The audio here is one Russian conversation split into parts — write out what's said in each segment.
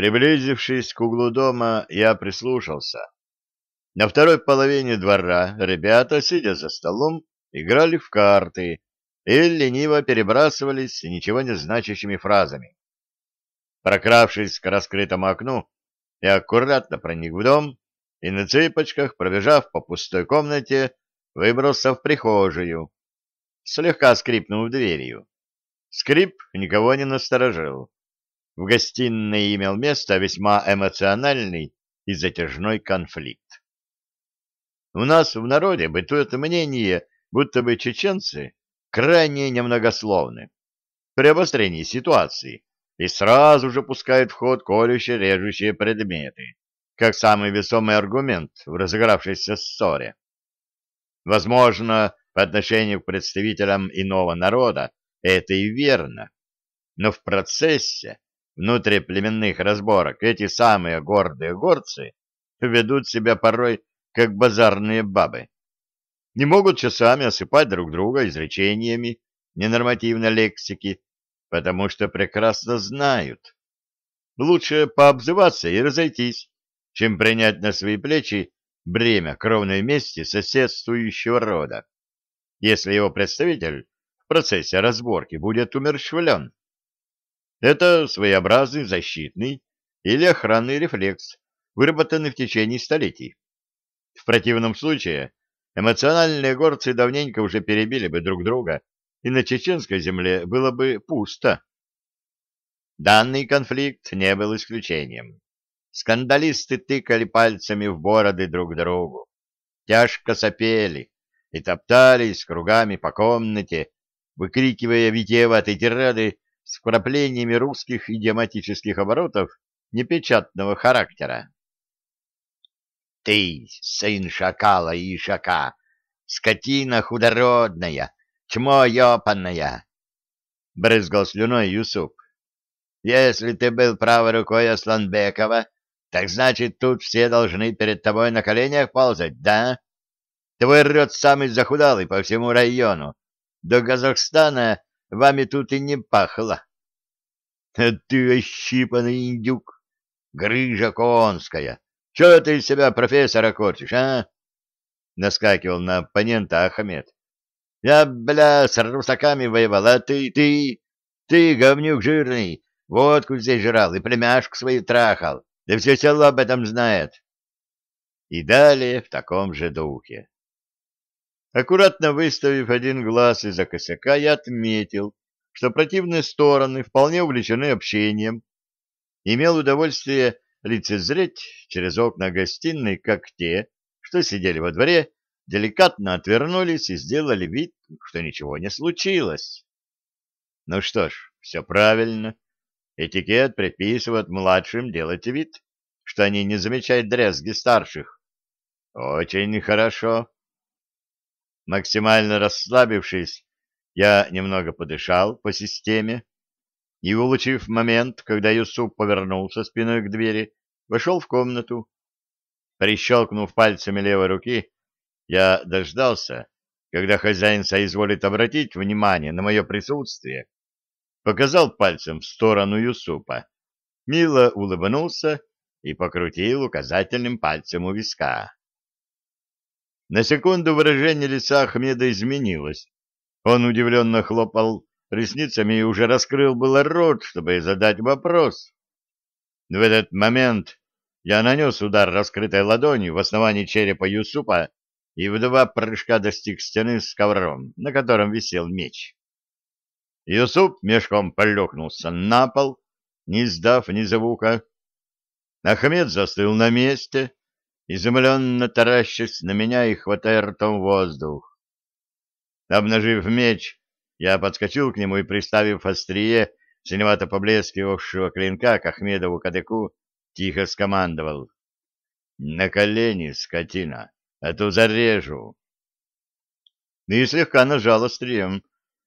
Приблизившись к углу дома, я прислушался. На второй половине двора ребята, сидя за столом, играли в карты и лениво перебрасывались ничего не значащими фразами. Прокравшись к раскрытому окну, я аккуратно проник в дом и на цыпочках, пробежав по пустой комнате, выбрался в прихожую, слегка скрипнув дверью. Скрип никого не насторожил. В гостиной имел место весьма эмоциональный и затяжной конфликт. У нас в народе бытует мнение, будто бы чеченцы крайне немногословны при обострении ситуации и сразу же пускают в ход колюще-режущие предметы, как самый весомый аргумент в разыгравшейся ссоре. Возможно, по отношению к представителям иного народа это и верно, но в процессе внутриплеменных разборок эти самые гордые горцы ведут себя порой как базарные бабы. Не могут часами осыпать друг друга изречениями ненормативной лексики, потому что прекрасно знают. Лучше пообзываться и разойтись, чем принять на свои плечи бремя кровной мести соседствующего рода, если его представитель в процессе разборки будет умерщвлен. Это своеобразный защитный или охранный рефлекс, выработанный в течение столетий. В противном случае эмоциональные горцы давненько уже перебили бы друг друга, и на чеченской земле было бы пусто. Данный конфликт не был исключением. Скандалисты тыкали пальцами в бороды друг другу, тяжко сопели и топтались кругами по комнате, выкрикивая витиеватые тирады с вкраплениями русских идиоматических оборотов непечатного характера. «Ты, сын шакала и ишака, скотина худородная, чмо ёпанная!» — брызгал слюной Юсуп. «Если ты был правой рукой Асланбекова, так значит, тут все должны перед тобой на коленях ползать, да? Твой рот самый захудалый по всему району. До Казахстана вами тут и не пахло. А ты ощипанный индюк, грыжа конская. Чего ты из себя профессора корчишь, а? Наскакивал на оппонента Ахмед. Я, бля, с русаками воевал, а ты, ты, ты, говнюк жирный, водку здесь жрал и племяшку свою трахал. Да все село об этом знает. И далее в таком же духе. Аккуратно выставив один глаз из-за косяка, я отметил, что противные стороны вполне увлечены общением. Имел удовольствие лицезреть через окна гостиной, как те, что сидели во дворе, деликатно отвернулись и сделали вид, что ничего не случилось. Ну что ж, все правильно. Этикет предписывает младшим делать вид, что они не замечают дрязги старших. Очень хорошо. Максимально расслабившись, я немного подышал по системе и, улучив момент, когда Юсуп повернулся спиной к двери, вошел в комнату. Прищелкнув пальцами левой руки, я дождался, когда хозяин соизволит обратить внимание на мое присутствие показал пальцем в сторону Юсупа, мило улыбнулся и покрутил указательным пальцем у виска. На секунду выражение лица Ахмеда изменилось. Он удивленно хлопал ресницами и уже раскрыл было рот, чтобы задать вопрос. В этот момент я нанес удар раскрытой ладонью в основании черепа Юсупа и в два прыжка достиг стены с ковром, на котором висел меч. Юсуп мешком полегнулся на пол, не издав ни звука. Ахмед застыл на месте, изумленно таращась на меня и хватая ртом воздух. Обнажив меч, я подскочил к нему и, приставив острие синевато поблескивавшего клинка к Ахмедову кадыку, тихо скомандовал. — На колени, скотина, а то зарежу. И слегка нажал острием,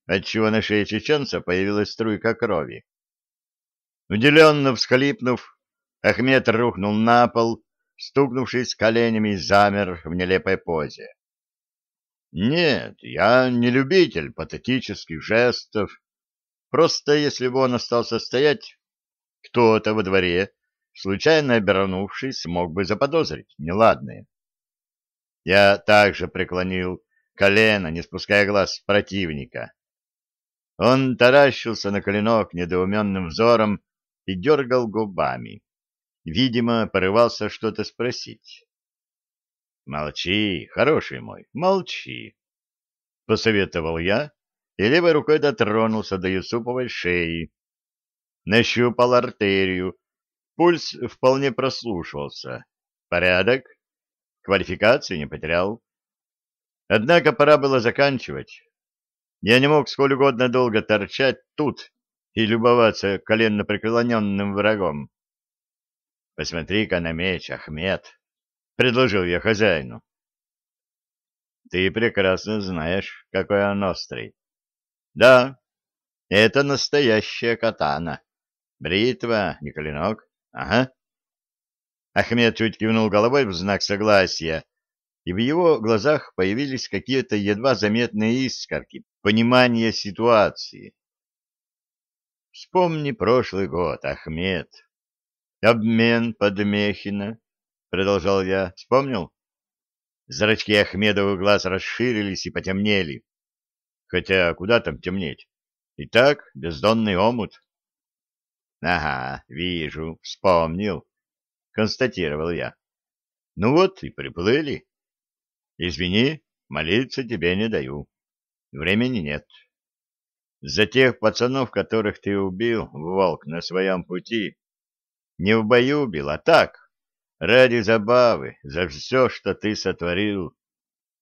отчего на шее чеченца появилась струйка крови. Уделенно всхлипнув, Ахмед рухнул на пол, стукнувшись коленями, замер в нелепой позе. Нет, я не любитель патетических жестов. Просто если бы он остался стоять, кто-то во дворе случайно обернувшись, мог бы заподозрить неладное. Я также преклонил колено, не спуская глаз противника. Он таращился на клинок недоуменным взором и дергал губами. Видимо, порывался что-то спросить. «Молчи, хороший мой, молчи!» — посоветовал я, и левой рукой дотронулся до Юсуповой шеи. Нащупал артерию. Пульс вполне прослушивался. Порядок. Квалификации не потерял. Однако пора было заканчивать. Я не мог сколь угодно долго торчать тут и любоваться коленно преклоненным врагом. — Посмотри-ка на меч, Ахмед, — предложил я хозяину. — Ты прекрасно знаешь, какой он острый. — Да, это настоящая катана. Бритва, не клинок. Ага. Ахмед чуть кивнул головой в знак согласия, и в его глазах появились какие-то едва заметные искорки понимания ситуации. Вспомни прошлый год, Ахмед. Обмен под Мехино, продолжал я. Вспомнил? Зрачки Ахмедовых глаз расширились и потемнели. Хотя куда там темнеть? Итак, бездонный омут. Ага, вижу, вспомнил, констатировал я. Ну вот и приплыли. Извини, молиться тебе не даю. Времени нет. За тех пацанов, которых ты убил, волк, на своем пути, не в бою убил, а так, ради забавы, за все, что ты сотворил.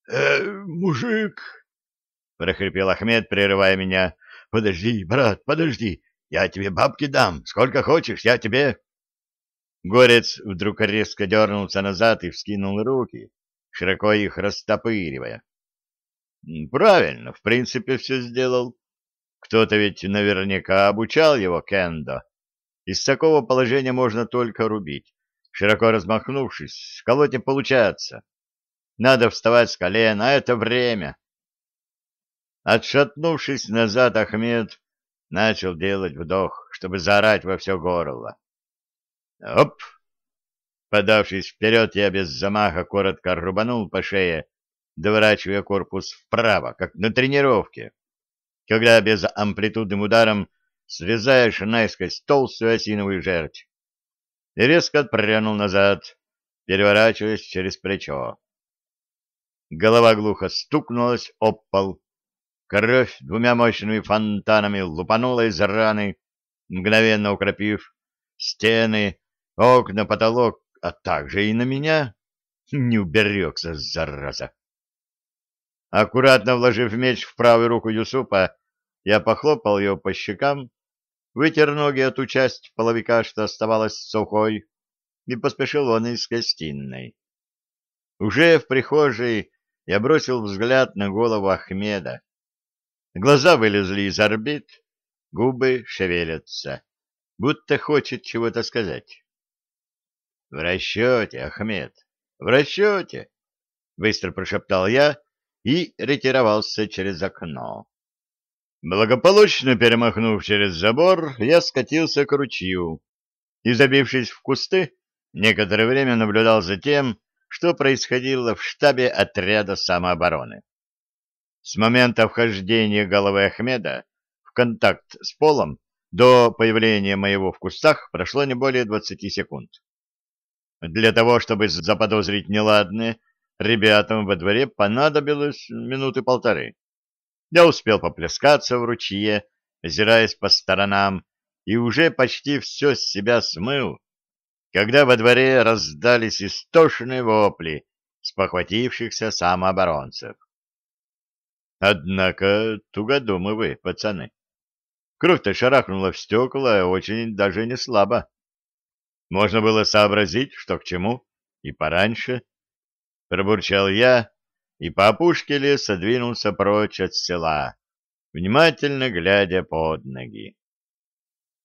«Э, — Мужик! — прохрипел Ахмед, прерывая меня. — Подожди, брат, подожди, я тебе бабки дам, сколько хочешь, я тебе... Горец вдруг резко дернулся назад и вскинул руки, широко их растопыривая. Правильно, в принципе, все сделал. Кто-то ведь наверняка обучал его кендо. Из такого положения можно только рубить. Широко размахнувшись, колоть не получается. Надо вставать с колен, а это время. Отшатнувшись назад, Ахмед начал делать вдох, чтобы заорать во все горло. Оп! Подавшись вперед, я без замаха коротко рубанул по шее, доворачивая корпус вправо, как на тренировке, когда без амплитудным ударом срезаешь наискось толстую осиновую жерть. И резко отпрянул назад, переворачиваясь через плечо. Голова глухо стукнулась об пол, Кровь двумя мощными фонтанами лупанула из раны, мгновенно укропив стены, окна, потолок, а также и на меня. Не уберегся, зараза. Аккуратно вложив меч в правую руку Юсупа, я похлопал его по щекам, вытер ноги от ту половика, что оставалась сухой, и поспешил он из гостиной. Уже в прихожей я бросил взгляд на голову Ахмеда. Глаза вылезли из орбит, губы шевелятся, будто хочет чего-то сказать. — В расчете, Ахмед, в расчете! — быстро прошептал я и ретировался через окно. Благополучно перемахнув через забор, я скатился к ручью и, забившись в кусты, некоторое время наблюдал за тем, что происходило в штабе отряда самообороны. С момента вхождения головы Ахмеда в контакт с полом до появления моего в кустах прошло не более 20 секунд. Для того, чтобы заподозрить неладное, ребятам во дворе понадобилось минуты полторы. Я успел поплескаться в ручье, озираясь по сторонам, и уже почти все с себя смыл, когда во дворе раздались истошные вопли спохватившихся самооборонцев. Однако тугодумы вы, пацаны. Кровь-то шарахнула в стекла очень даже не слабо. Можно было сообразить, что к чему, и пораньше. Пробурчал я, и по опушке леса двинулся прочь от села, внимательно глядя под ноги.